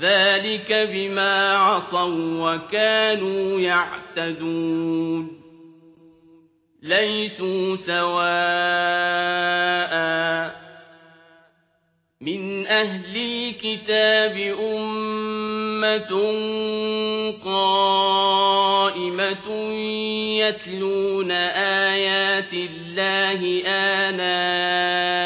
ذلك بما عصوا وكانوا يعتدون. ليسوا سواء من أهل الكتاب أمة قائمة يتلون آيات الله آناء